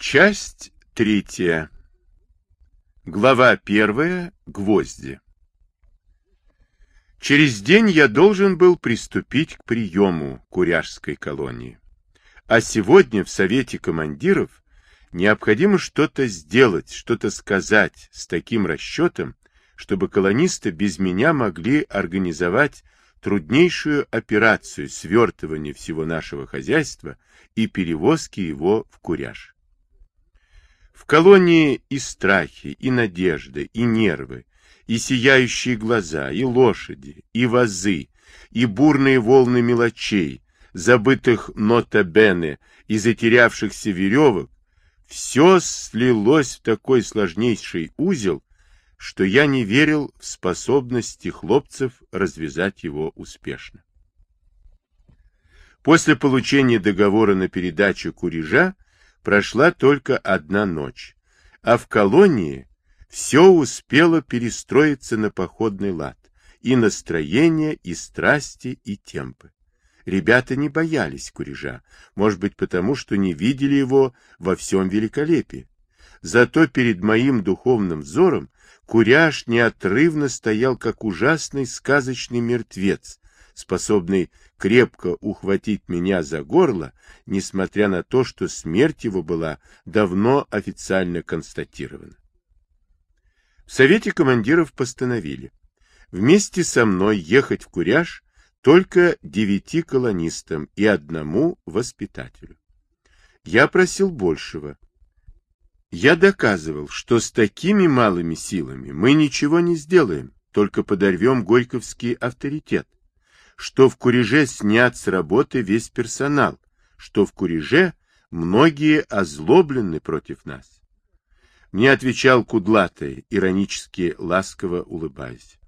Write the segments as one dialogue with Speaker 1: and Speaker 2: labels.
Speaker 1: Часть третья. Глава первая. Гвозди. Через день я должен был приступить к приему Куряжской колонии. А сегодня в Совете командиров необходимо что-то сделать, что-то сказать с таким расчетом, чтобы колонисты без меня могли организовать труднейшую операцию свертывания всего нашего хозяйства и перевозки его в Куряж. В колонии и страхи, и надежды, и нервы, и сияющие глаза, и лошади, и вазы, и бурные волны мелочей, забытых нота-бене и затерявшихся веревок, все слилось в такой сложнейший узел, что я не верил в способности хлопцев развязать его успешно. После получения договора на передачу Курежа прошла только одна ночь, а в колонии все успело перестроиться на походный лад, и настроение, и страсти, и темпы. Ребята не боялись Курежа, может быть потому, что не видели его во всем великолепии. Зато перед моим духовным взором Куряж неотрывно стоял, как ужасный сказочный мертвец, способный крепко ухватить меня за горло, несмотря на то, что смерть его была давно официально констатирована. В Совете командиров постановили вместе со мной ехать в Куряж только девяти колонистам и одному воспитателю. Я просил большего. Я доказывал, что с такими малыми силами мы ничего не сделаем, только подорвем горьковский авторитет что в Куреже снят с работы весь персонал, что в Куреже многие озлоблены против нас. Мне отвечал Кудлатый, иронически ласково улыбаясь.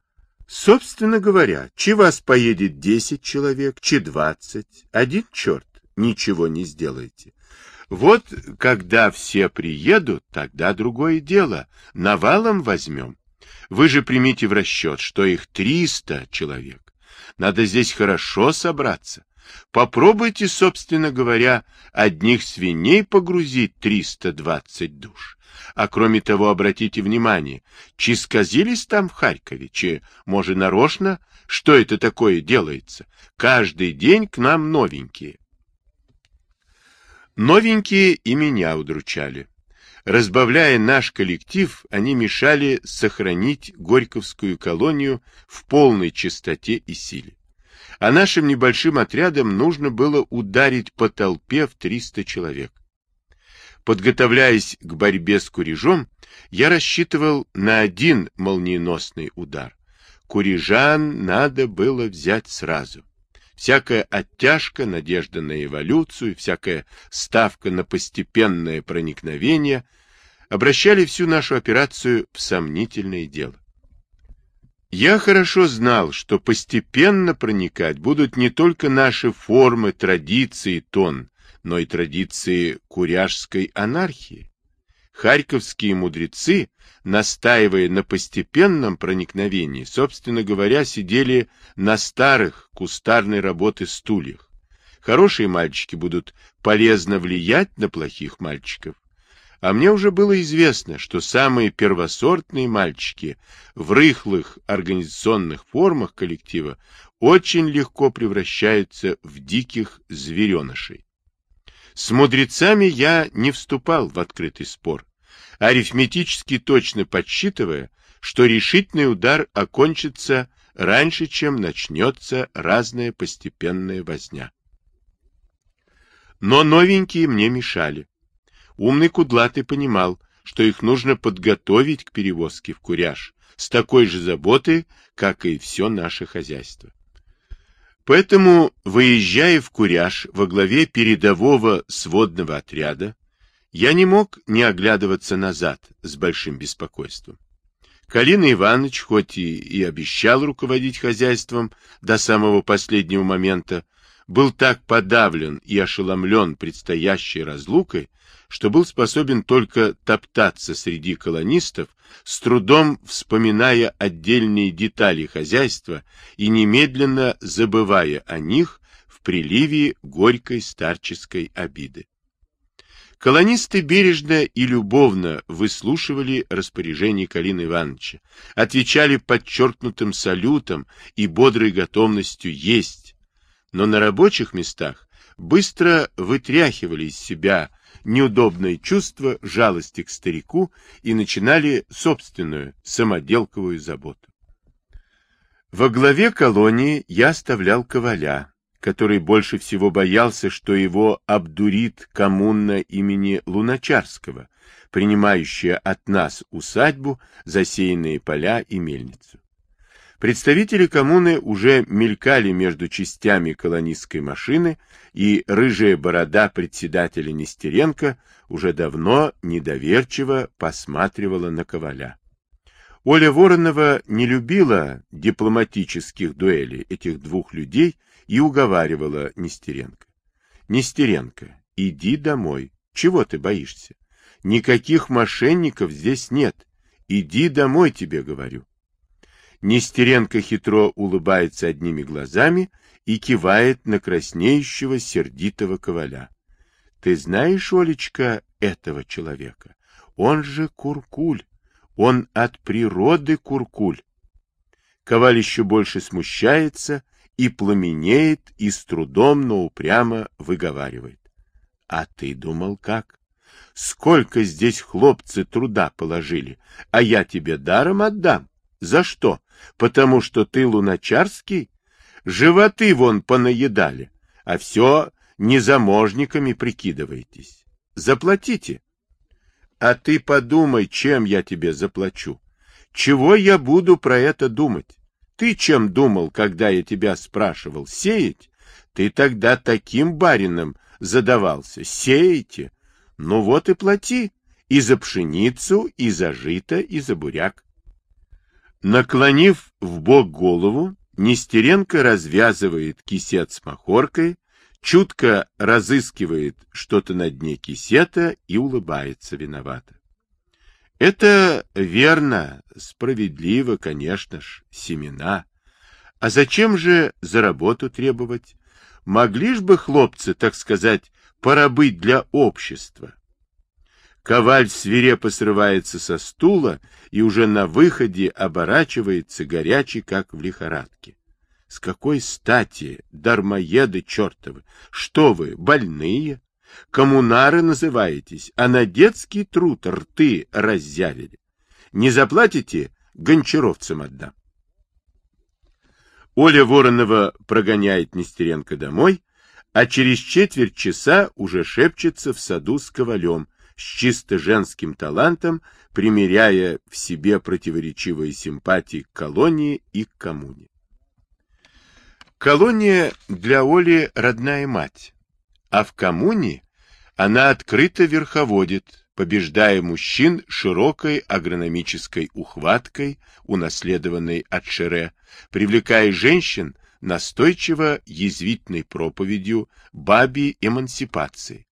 Speaker 1: Собственно говоря, чи вас поедет десять человек, чи двадцать, один черт, ничего не сделаете. Вот когда все приедут, тогда другое дело, навалом возьмем. Вы же примите в расчет, что их триста человек. Надо здесь хорошо собраться. Попробуйте, собственно говоря, одних свиней погрузить 320 душ. А кроме того, обратите внимание, чи сказились там в Харькове, чи, может, нарочно, что это такое делается? Каждый день к нам новенькие. Новенькие и меня удручали. Разбавляя наш коллектив, они мешали сохранить Горьковскую колонию в полной чистоте и силе. А нашим небольшим отрядам нужно было ударить по толпе в 300 человек. Подготовляясь к борьбе с Курежом, я рассчитывал на один молниеносный удар. Курежан надо было взять сразу всякая оттяжка, надежда на эволюцию, всякая ставка на постепенное проникновение обращали всю нашу операцию в сомнительное дело. Я хорошо знал, что постепенно проникать будут не только наши формы, традиции, тон, но и традиции куряжской анархии. Харьковские мудрецы, настаивая на постепенном проникновении, собственно говоря, сидели на старых кустарной работы стульях. Хорошие мальчики будут полезно влиять на плохих мальчиков. А мне уже было известно, что самые первосортные мальчики в рыхлых организационных формах коллектива очень легко превращаются в диких зверенышей. С мудрецами я не вступал в открытый спор, арифметически точно подсчитывая, что решительный удар окончится раньше, чем начнется разная постепенная возня. Но новенькие мне мешали. Умный кудлатый понимал, что их нужно подготовить к перевозке в Куряж с такой же заботой, как и все наше хозяйство. Поэтому, выезжая в Куряж во главе передового сводного отряда, я не мог не оглядываться назад с большим беспокойством. Калина Иванович, хоть и, и обещал руководить хозяйством до самого последнего момента, был так подавлен и ошеломлен предстоящей разлукой, что был способен только топтаться среди колонистов, с трудом вспоминая отдельные детали хозяйства и немедленно забывая о них в приливе горькой старческой обиды. Колонисты бережно и любовно выслушивали распоряжение Калины Ивановича, отвечали подчеркнутым салютом и бодрой готовностью есть, но на рабочих местах быстро вытряхивали из себя неудобное чувство жалости к старику и начинали собственную самоделковую заботу. Во главе колонии я оставлял Коваля, который больше всего боялся, что его обдурит коммуна имени Луначарского, принимающая от нас усадьбу, засеянные поля и мельницу. Представители коммуны уже мелькали между частями колонистской машины, и рыжая борода председателя Нестеренко уже давно недоверчиво посматривала на Коваля. Оля Воронова не любила дипломатических дуэлей этих двух людей, и уговаривала Нестеренко. Нестеренко, иди домой. Чего ты боишься? Никаких мошенников здесь нет. Иди домой, тебе говорю. Нестеренко хитро улыбается одними глазами и кивает на краснеющего сердитого коваля. Ты знаешь, Олечка, этого человека? Он же Куркуль. Он от природы Куркуль. Коваль еще больше смущается и пламенеет, и с трудом, но упрямо выговаривает. А ты думал как? Сколько здесь хлопцы труда положили, а я тебе даром отдам. За что? Потому что ты луначарский? Животы вон понаедали, а все незаможниками прикидываетесь. Заплатите. А ты подумай, чем я тебе заплачу. Чего я буду про это думать? Ты чем думал, когда я тебя спрашивал? Сеять? Ты тогда таким барином задавался. Сеете? Ну вот и плати. И за пшеницу, и за жито, и за буряк. Наклонив в бок голову, Нестеренко развязывает кисет с махоркой, чутко разыскивает что-то на дне кисета и улыбается виновато. Это верно, справедливо, конечно ж, семена. А зачем же за работу требовать? Могли ж бы хлопцы, так сказать, порабыть для общества? Коваль свирепо срывается со стула и уже на выходе оборачивается горячий, как в лихорадке. С какой стати, дармоеды чертовы? Что вы, больные? Коммунары называетесь, а на детский труд рты раззявили. Не заплатите, гончаровцам отдам. Оля Воронова прогоняет Нестеренко домой, а через четверть часа уже шепчется в саду с ковалем, с чисто женским талантом, примеряя в себе противоречивые симпатии к колонии и к коммуне. Колония для Оли родная мать, а в коммуне она открыто верховодит, побеждая мужчин широкой агрономической ухваткой, унаследованной от Шере, привлекая женщин настойчиво язвительной проповедью баби эмансипации.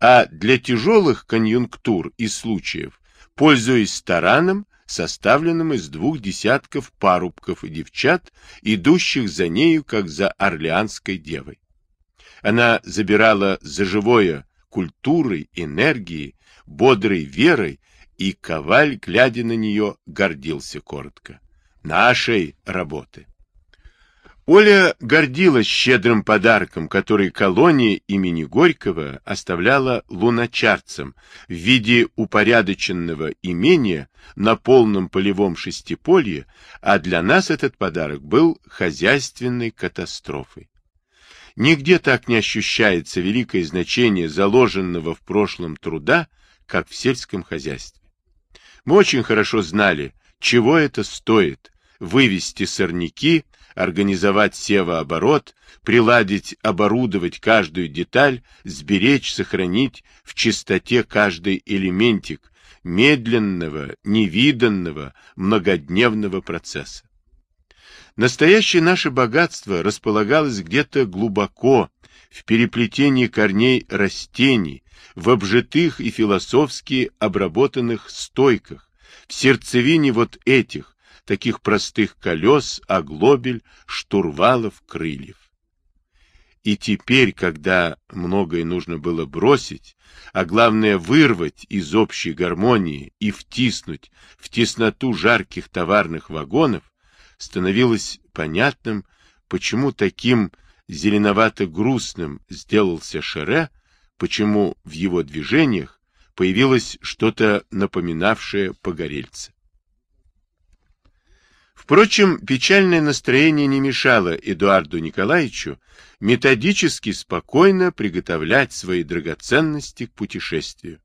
Speaker 1: А для тяжелых конъюнктур и случаев, пользуясь стараном, составленным из двух десятков парубков и девчат, идущих за нею, как за орлеанской девой. Она забирала за живое культурой, энергией, бодрой верой, и Коваль, глядя на нее, гордился коротко. Нашей работы. Оля гордилась щедрым подарком, который колония имени Горького оставляла луначарцам в виде упорядоченного имения на полном полевом шестиполье, а для нас этот подарок был хозяйственной катастрофой. Нигде так не ощущается великое значение заложенного в прошлом труда, как в сельском хозяйстве. Мы очень хорошо знали, чего это стоит вывести сорняки, организовать севооборот, приладить, оборудовать каждую деталь, сберечь, сохранить в чистоте каждый элементик медленного, невиданного, многодневного процесса. Настоящее наше богатство располагалось где-то глубоко, в переплетении корней растений, в обжитых и философски обработанных стойках, в сердцевине вот этих, таких простых колес, оглобель, штурвалов, крыльев. И теперь, когда многое нужно было бросить, а главное вырвать из общей гармонии и втиснуть в тесноту жарких товарных вагонов, становилось понятным, почему таким зеленовато-грустным сделался Шере, почему в его движениях появилось что-то напоминавшее погорельца. Впрочем, печальное настроение не мешало Эдуарду Николаевичу методически спокойно приготовлять свои драгоценности к путешествию.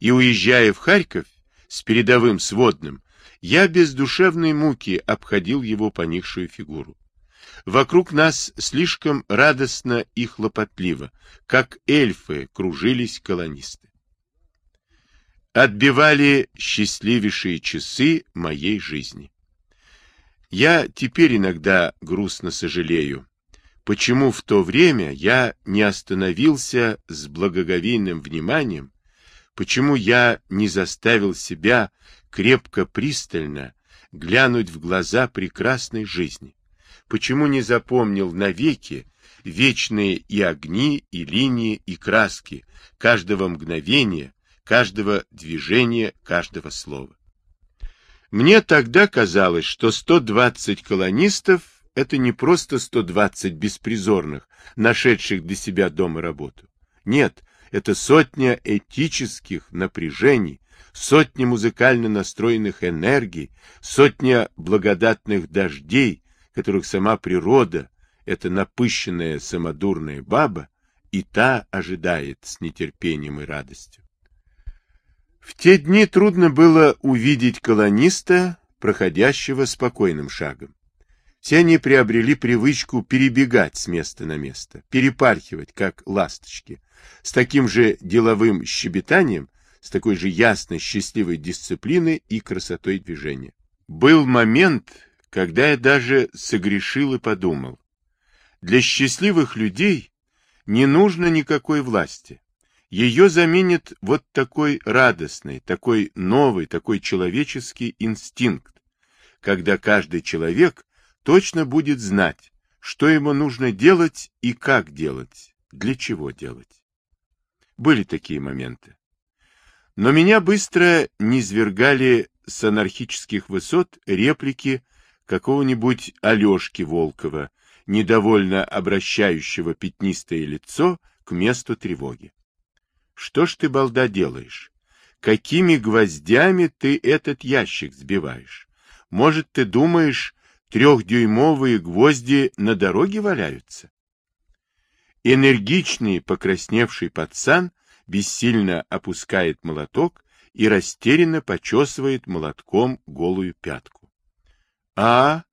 Speaker 1: И уезжая в Харьков с передовым сводным, я без душевной муки обходил его поникшую фигуру. Вокруг нас слишком радостно и хлопотливо, как эльфы кружились колонисты. Отбивали счастливейшие часы моей жизни. Я теперь иногда грустно сожалею, почему в то время я не остановился с благоговейным вниманием, почему я не заставил себя крепко пристально глянуть в глаза прекрасной жизни, почему не запомнил навеки вечные и огни, и линии, и краски каждого мгновения, каждого движения, каждого слова. Мне тогда казалось, что 120 колонистов – это не просто 120 беспризорных, нашедших для себя дома работу. Нет, это сотня этических напряжений, сотня музыкально настроенных энергий, сотня благодатных дождей, которых сама природа, эта напыщенная самодурная баба, и та ожидает с нетерпением и радостью. В те дни трудно было увидеть колониста, проходящего спокойным шагом. Все они приобрели привычку перебегать с места на место, перепархивать, как ласточки, с таким же деловым щебетанием, с такой же ясной, счастливой дисциплиной и красотой движения. Был момент, когда я даже согрешил и подумал. Для счастливых людей не нужно никакой власти. Ее заменит вот такой радостный, такой новый, такой человеческий инстинкт, когда каждый человек точно будет знать, что ему нужно делать и как делать, для чего делать. Были такие моменты. Но меня быстро низвергали с анархических высот реплики какого-нибудь Алешки Волкова, недовольно обращающего пятнистое лицо к месту тревоги. Что ж ты, балда, делаешь? Какими гвоздями ты этот ящик сбиваешь? Может, ты думаешь, трехдюймовые гвозди на дороге валяются? Энергичный, покрасневший пацан бессильно опускает молоток и растерянно почесывает молотком голую пятку. А,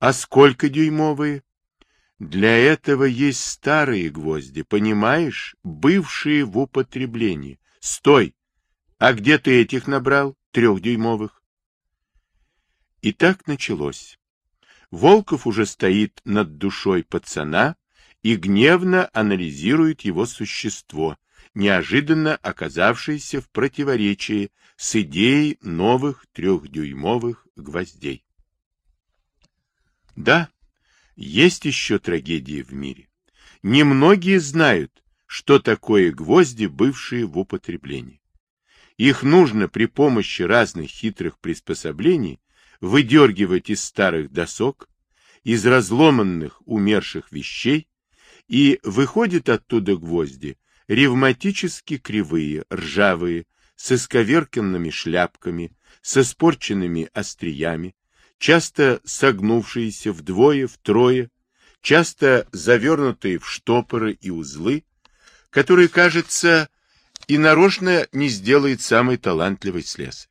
Speaker 1: а сколько дюймовые? Для этого есть старые гвозди, понимаешь, бывшие в употреблении. Стой! А где ты этих набрал, трехдюймовых? И так началось. Волков уже стоит над душой пацана и гневно анализирует его существо, неожиданно оказавшееся в противоречии с идеей новых трехдюймовых гвоздей. Да, есть еще трагедии в мире. Немногие знают, что такое гвозди, бывшие в употреблении. Их нужно при помощи разных хитрых приспособлений выдергивать из старых досок, из разломанных умерших вещей, и выходят оттуда гвозди, ревматически кривые, ржавые, с исковерканными шляпками, с испорченными остриями, часто согнувшиеся вдвое, втрое, часто завернутые в штопоры и узлы, которые, кажется, и нарочно не сделает самый талантливый слесарь.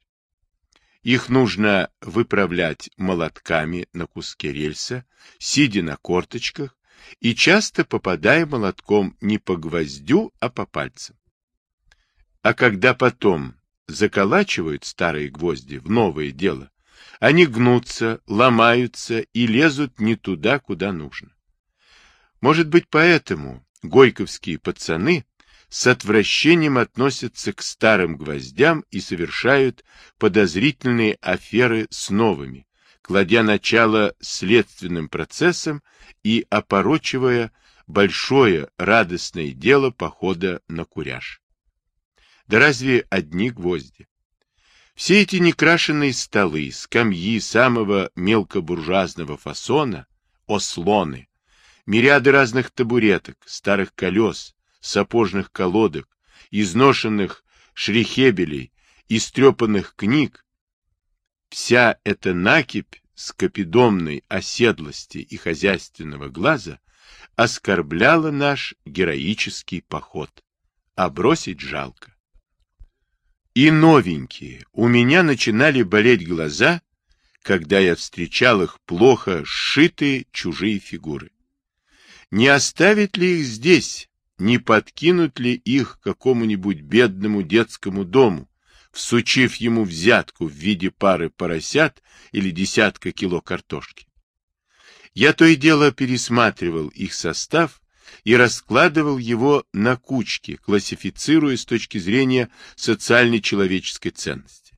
Speaker 1: Их нужно выправлять молотками на куске рельса, сидя на корточках, и часто попадая молотком не по гвоздю, а по пальцам. А когда потом заколачивают старые гвозди в новое дело, они гнутся, ломаются и лезут не туда, куда нужно. Может быть, поэтому горьковские пацаны с отвращением относятся к старым гвоздям и совершают подозрительные аферы с новыми, кладя начало следственным процессам и опорочивая большое радостное дело похода на куряж. Да разве одни гвозди? Все эти некрашенные столы, скамьи самого мелкобуржуазного фасона, ослоны, мириады разных табуреток, старых колес, сапожных колодок, изношенных шрихебелей, истрепанных книг, вся эта накипь скопидомной оседлости и хозяйственного глаза оскорбляла наш героический поход, а бросить жалко. И новенькие, у меня начинали болеть глаза, когда я встречал их плохо сшитые чужие фигуры. Не оставить ли их здесь, не подкинут ли их какому-нибудь бедному детскому дому, всучив ему взятку в виде пары поросят или десятка кило картошки. Я то и дело пересматривал их состав и раскладывал его на кучки, классифицируя с точки зрения социально-человеческой ценности.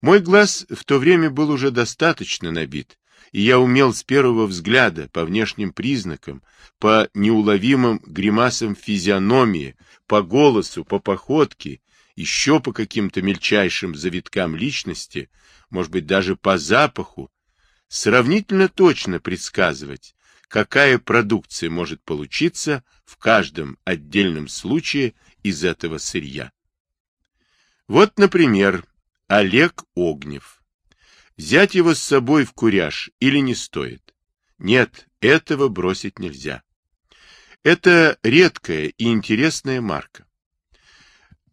Speaker 1: Мой глаз в то время был уже достаточно набит, и я умел с первого взгляда, по внешним признакам, по неуловимым гримасам физиономии, по голосу, по походке, еще по каким-то мельчайшим завиткам личности, может быть, даже по запаху, сравнительно точно предсказывать, какая продукция может получиться в каждом отдельном случае из этого сырья. Вот, например, Олег Огнев. Взять его с собой в куряж или не стоит? Нет, этого бросить нельзя. Это редкая и интересная марка.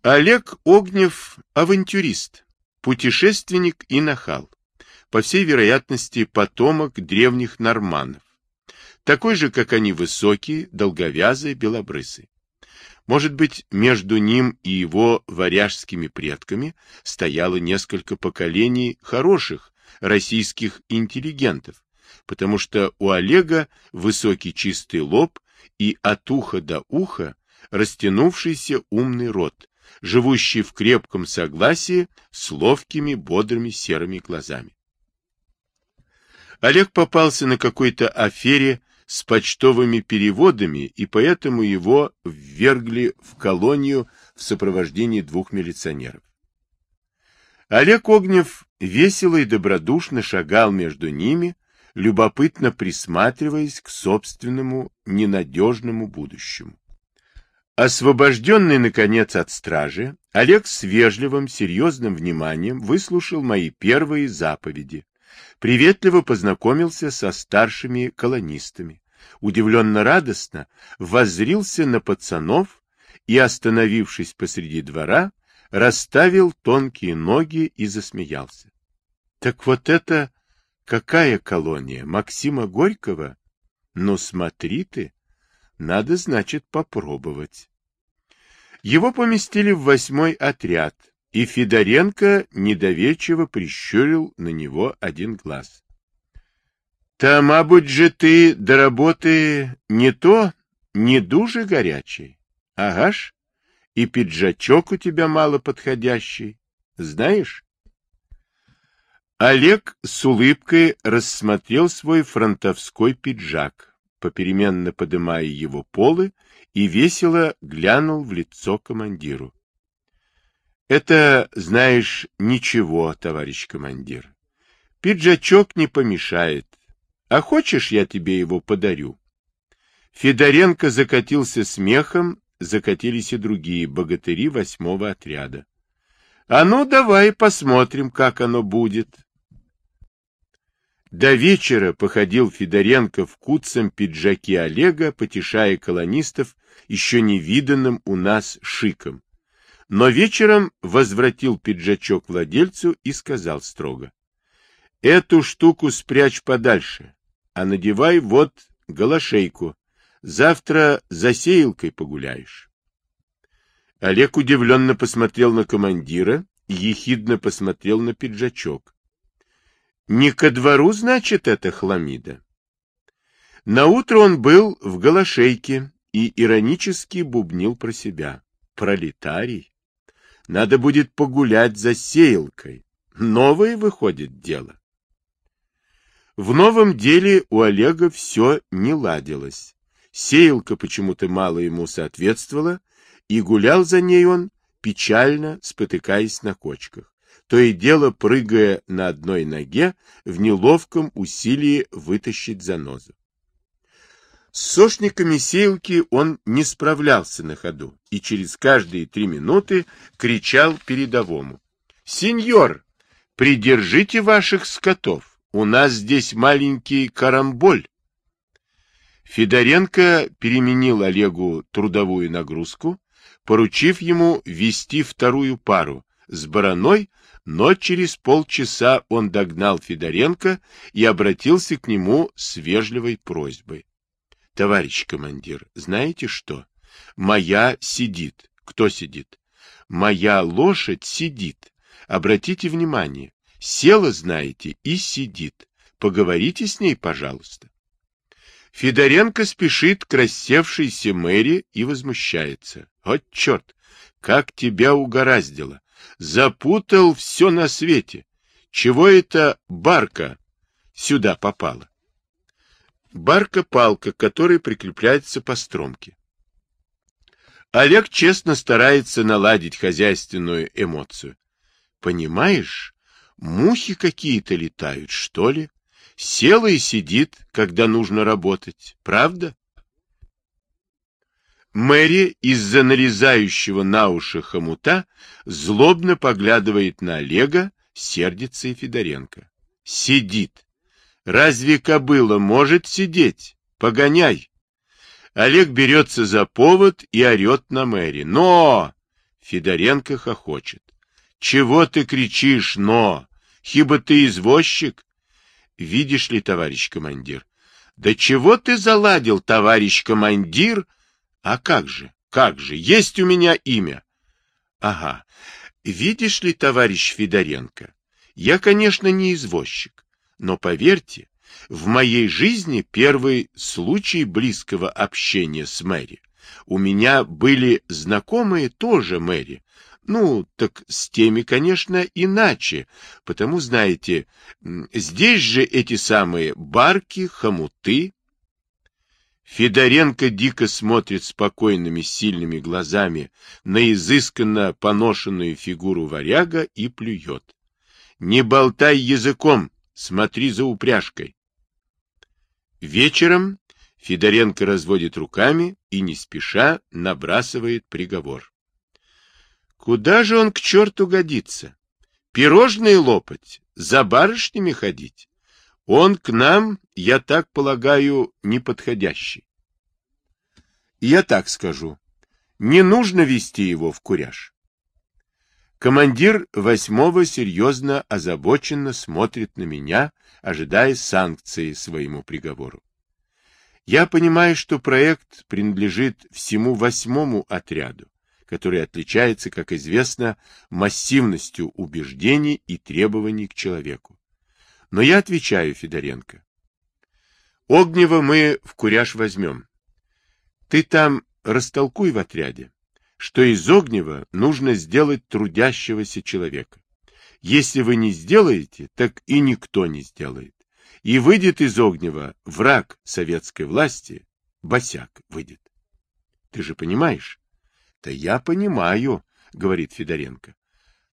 Speaker 1: Олег Огнев – авантюрист, путешественник и нахал. По всей вероятности, потомок древних норманнов. Такой же, как они, высокий, долговязый, белобрысый. Может быть, между ним и его варяжскими предками стояло несколько поколений хороших российских интеллигентов, потому что у Олега высокий чистый лоб и от уха до уха растянувшийся умный рот, живущий в крепком согласии с ловкими, бодрыми серыми глазами. Олег попался на какой-то афере с почтовыми переводами, и поэтому его ввергли в колонию в сопровождении двух милиционеров. Олег Огнев весело и добродушно шагал между ними, любопытно присматриваясь к собственному ненадежному будущему. Освобожденный, наконец, от стражи, Олег с вежливым, серьезным вниманием выслушал мои первые заповеди, приветливо познакомился со старшими колонистами, удивленно радостно воззрился на пацанов и, остановившись посреди двора, расставил тонкие ноги и засмеялся. — Так вот это какая колония? Максима Горького? Ну смотри ты! Надо, значит, попробовать. Его поместили в восьмой отряд, и Федоренко недоверчиво прищурил на него один глаз. — Та, мабуть же, ты до работы не то, не дужи горячий. Агаш, и пиджачок у тебя мало подходящий. Знаешь? Олег с улыбкой рассмотрел свой фронтовской пиджак, попеременно подымая его полы, и весело глянул в лицо командиру. — Это, знаешь, ничего, товарищ командир. Пиджачок не помешает. А хочешь, я тебе его подарю? Федоренко закатился смехом, закатились и другие богатыри восьмого отряда. — А ну, давай посмотрим, как оно будет. До вечера походил Федоренко в куцем пиджаке Олега, потешая колонистов еще невиданным у нас шиком. Но вечером возвратил пиджачок владельцу и сказал строго. — Эту штуку спрячь подальше, а надевай вот голошейку. Завтра за сеялкой погуляешь. Олег удивленно посмотрел на командира, ехидно посмотрел на пиджачок. Не ко двору, значит, это хламида. Наутро он был в голошейке и иронически бубнил про себя. Пролетарий. Надо будет погулять за сеялкой. Новое выходит дело. В новом деле у Олега все не ладилось. Сеялка почему-то мало ему соответствовала, и гулял за ней он, печально спотыкаясь на кочках, то и дело прыгая на одной ноге в неловком усилии вытащить занозу. С сошниками сеялки он не справлялся на ходу и через каждые три минуты кричал передовому. — Сеньор, придержите ваших скотов, у нас здесь маленький карамболь. Федоренко переменил Олегу трудовую нагрузку, поручив ему вести вторую пару с бараной, но через полчаса он догнал Федоренко и обратился к нему с вежливой просьбой. — Товарищ командир, знаете что? Моя сидит. Кто сидит? Моя лошадь сидит. Обратите внимание. Села, знаете, и сидит. Поговорите с ней, пожалуйста. Федоренко спешит к рассевшейся мэри и возмущается. Вот черт, как тебя угораздило! Запутал все на свете. Чего это барка сюда попала? Барка-палка, к которой прикрепляется по стромке. Олег честно старается наладить хозяйственную эмоцию. Понимаешь, мухи какие-то летают, что ли? Села и сидит, когда нужно работать. Правда? Мэри из-за нарезающего на уши хомута злобно поглядывает на Олега, сердится и Федоренко. Сидит. Разве кобыла может сидеть? Погоняй. Олег берется за повод и орет на Мэри. Но! Федоренко хохочет. Чего ты кричишь «но»? Хиба ты извозчик? Видишь ли, товарищ командир? Да чего ты заладил, товарищ командир? А как же, как же, есть у меня имя. Ага. Видишь ли, товарищ Федоренко, я, конечно, не извозчик, но поверьте, в моей жизни первый случай близкого общения с Мэри. У меня были знакомые тоже Мэри, ну, так с теми, конечно, иначе, потому, знаете, здесь же эти самые барки, хомуты. Федоренко дико смотрит спокойными, сильными глазами на изысканно поношенную фигуру варяга и плюет. Не болтай языком, смотри за упряжкой. Вечером Федоренко разводит руками и не спеша набрасывает приговор. Куда же он к черту годится? Пирожные лопать, за барышнями ходить? Он к нам, я так полагаю, неподходящий. Я так скажу. Не нужно вести его в куряж. Командир восьмого серьезно озабоченно смотрит на меня, ожидая санкции своему приговору. Я понимаю, что проект принадлежит всему восьмому отряду, который отличается, как известно, массивностью убеждений и требований к человеку. Но я отвечаю Федоренко. Огнева мы в куряж возьмем. Ты там растолкуй в отряде, что из Огнева нужно сделать трудящегося человека. Если вы не сделаете, так и никто не сделает. И выйдет из Огнева враг советской власти, босяк выйдет. Ты же понимаешь? Да я понимаю, говорит Федоренко.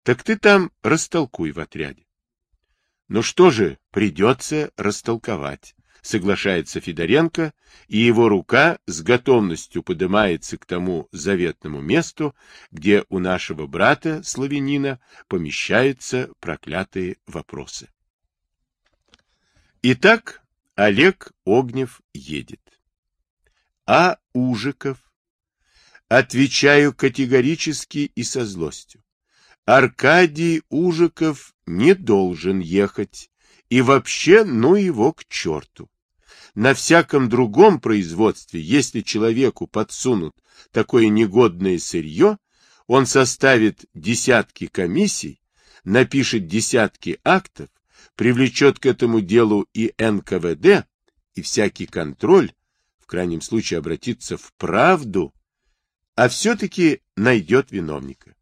Speaker 1: Так ты там растолкуй в отряде. Ну что же, придется растолковать, соглашается Федоренко, и его рука с готовностью поднимается к тому заветному месту, где у нашего брата, славянина, помещаются проклятые вопросы. Итак, Олег Огнев едет. А Ужиков Отвечаю категорически и со злостью. Аркадий Ужиков не должен ехать, и вообще, ну его к черту. На всяком другом производстве, если человеку подсунут такое негодное сырье, он составит десятки комиссий, напишет десятки актов, привлечет к этому делу и НКВД, и всякий контроль, в крайнем случае обратится в правду, а все-таки найдет виновника.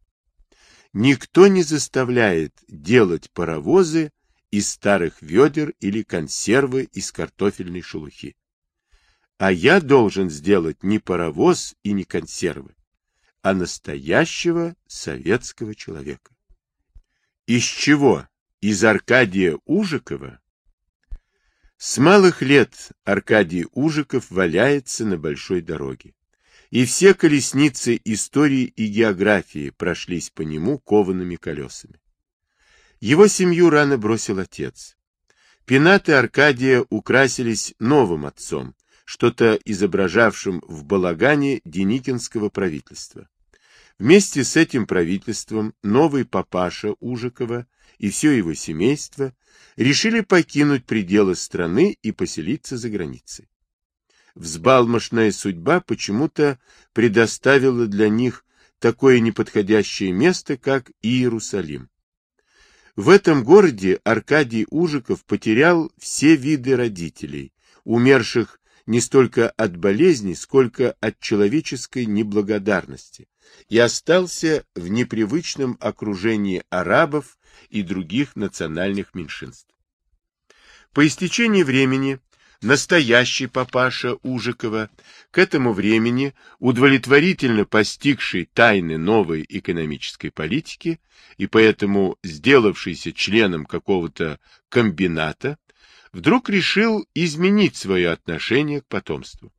Speaker 1: Никто не заставляет делать паровозы из старых ведер или консервы из картофельной шелухи. а я должен сделать не паровоз и не консервы, а настоящего советского человека. Из чего? Из Аркадия Ужикова? С малых лет Аркадий Ужиков валяется на большой дороге, и все колесницы истории и географии прошлись по нему коваными колесами. Его семью рано бросил отец. Пенаты Аркадия украсились новым отцом, что-то изображавшим в балагане Деникинского правительства. Вместе с этим правительством новый папаша Ужикова и все его семейство решили покинуть пределы страны и поселиться за границей. Взбалмошная судьба почему-то предоставила для них такое неподходящее место, как Иерусалим. В этом городе Аркадий Ужиков потерял все виды родителей, умерших не столько от болезни, сколько от человеческой неблагодарности, и остался в непривычном окружении арабов и других национальных меньшинств. По истечении времени настоящий папаша Ужикова, к этому времени удовлетворительно постигший тайны новой экономической политики и поэтому сделавшийся членом какого-то комбината, вдруг решил изменить свое отношение к потомству.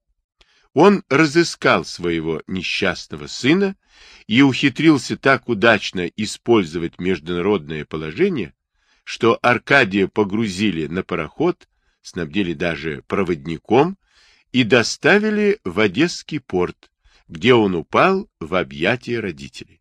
Speaker 1: Он разыскал своего несчастного сына и ухитрился так удачно использовать международное положение, что Аркадия погрузили на пароход снабдили даже проводником и доставили в Одесский порт, где он упал в объятия родителей.